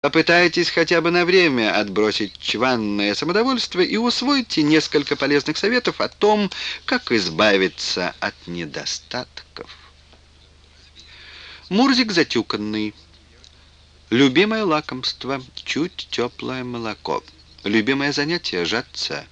Попытайтесь хотя бы на время отбросить чванное самодовольство и усвойте несколько полезных советов о том, как избавиться от недостатков. Мурзик затюканный. Любимое лакомство — чуть теплое молоко. Любимое занятие — жаться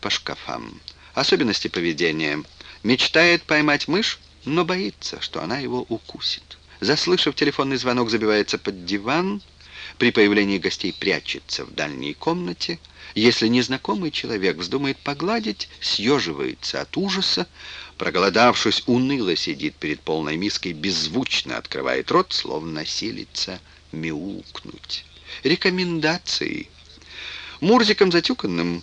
по шкафам. Особенности поведения. Мечтает поймать мышь, но боится, что она его укусит. Заслышав телефонный звонок, забивается под диван — при появлении гостей прячется в дальней комнате. Если незнакомый человек вздумает погладить, съеживается от ужаса, проголодавшись, уныло сидит перед полной миской, беззвучно открывает рот, словно силится мяукнуть. Рекомендации. Мурзиком затюканным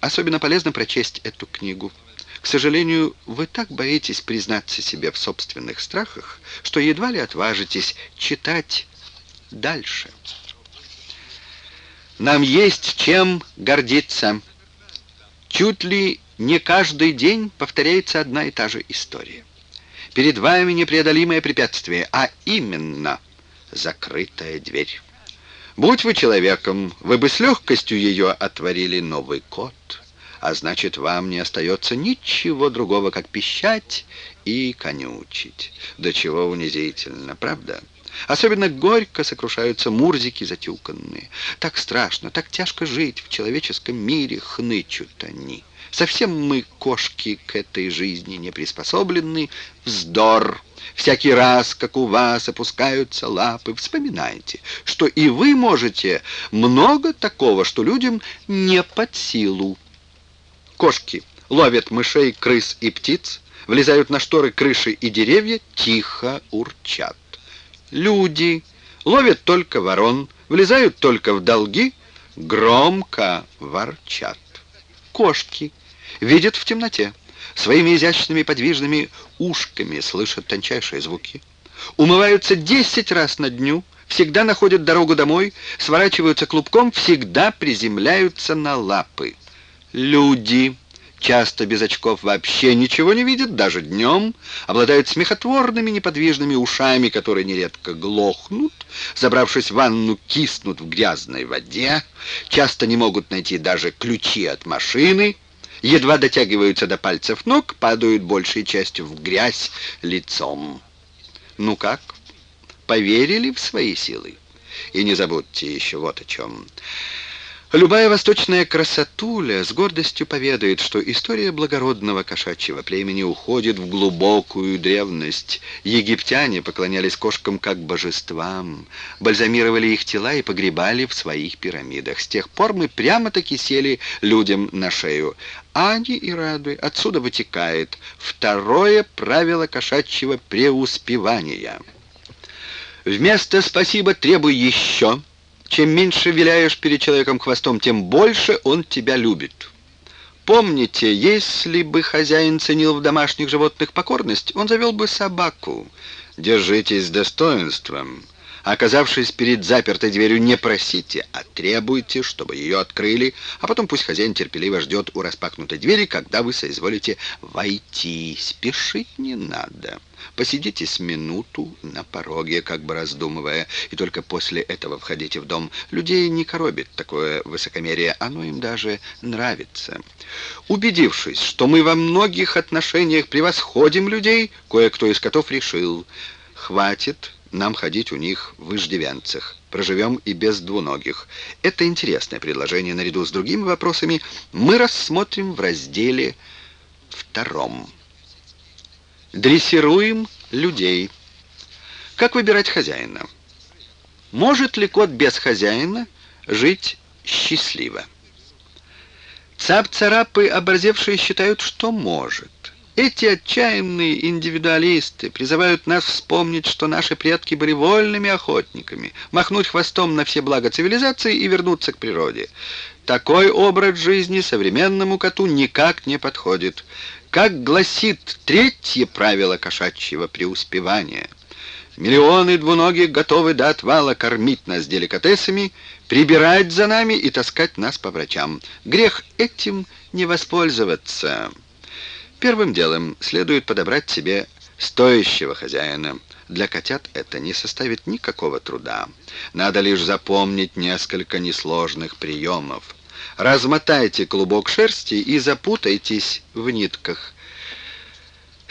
особенно полезно прочесть эту книгу. К сожалению, вы так боитесь признаться себе в собственных страхах, что едва ли отважитесь читать дальше. Нам есть чем гордиться. Чуть ли не каждый день повторяется одна и та же история. Перед вами непреодолимое препятствие, а именно закрытая дверь. Будь вы человеком, вы бы с легкостью ее отворили новый код, а значит, вам не остается ничего другого, как пищать и конючить. До чего унизительно, правда? Особенно горько сокрушаются мурзики затюканные. Так страшно, так тяжко жить в человеческом мире, хнычут они. Совсем мы, кошки, к этой жизни не приспособлены. Вздор! Всякий раз, как у вас опускаются лапы, вспоминайте, что и вы можете много такого, что людям не под силу. Кошки ловят мышей, крыс и птиц, влезают на шторы, крыши и деревья, тихо урчат. Люди ловят только ворон, влезают только в долги, громко ворчат. Кошки видят в темноте, своими изящными подвижными ушками слышат тончайшие звуки. Умываются десять раз на дню, всегда находят дорогу домой, сворачиваются клубком, всегда приземляются на лапы. Люди часто без очков вообще ничего не видят, даже днем, обладают смехотворными неподвижными ушами, которые нередко глохнут, забравшись в ванну, киснут в грязной воде, часто не могут найти даже ключи от машины, едва дотягиваются до пальцев ног, падают большей частью в грязь лицом. Ну как, поверили в свои силы? И не забудьте еще вот о чем. Любая восточная красотуля с гордостью поведает, что история благородного кошачьего племени уходит в глубокую древность. Египтяне поклонялись кошкам как божествам, бальзамировали их тела и погребали в своих пирамидах. С тех пор мы прямо-таки сели людям на шею. Ани и рады. Отсюда вытекает второе правило кошачьего преуспевания. Вместо «спасибо» требуй еще – чем меньше виляешь перед человеком хвостом, тем больше он тебя любит. Помните, если бы хозяин ценил в домашних животных покорность, он завел бы собаку. Держитесь с достоинством. Оказавшись перед запертой дверью, не просите, а требуйте, чтобы ее открыли, а потом пусть хозяин терпеливо ждет у распахнутой двери, когда вы соизволите войти. Спешить не надо. Посидите с минуту на пороге, как бы раздумывая, и только после этого входите в дом. Людей не коробит такое высокомерие, оно им даже нравится. Убедившись, что мы во многих отношениях превосходим людей, кое-кто из котов решил, хватит нам ходить у них в иждивянцах. Проживем и без двуногих. Это интересное предложение наряду с другими вопросами мы рассмотрим в разделе втором. Дрессируем людей. Как выбирать хозяина? Может ли кот без хозяина жить счастливо? Цап-царапы, оборзевшие, считают, что может. Эти отчаянные индивидуалисты призывают нас вспомнить, что наши предки были вольными охотниками, махнуть хвостом на все блага цивилизации и вернуться к природе. Такой образ жизни современному коту никак не подходит. Как гласит третье правило кошачьего преуспевания, миллионы двуногих готовы до отвала кормить нас деликатесами, прибирать за нами и таскать нас по врачам. Грех этим не воспользоваться». Первым делом следует подобрать себе стоящего хозяина. Для котят это не составит никакого труда. Надо лишь запомнить несколько несложных приемов. Размотайте клубок шерсти и запутайтесь в нитках.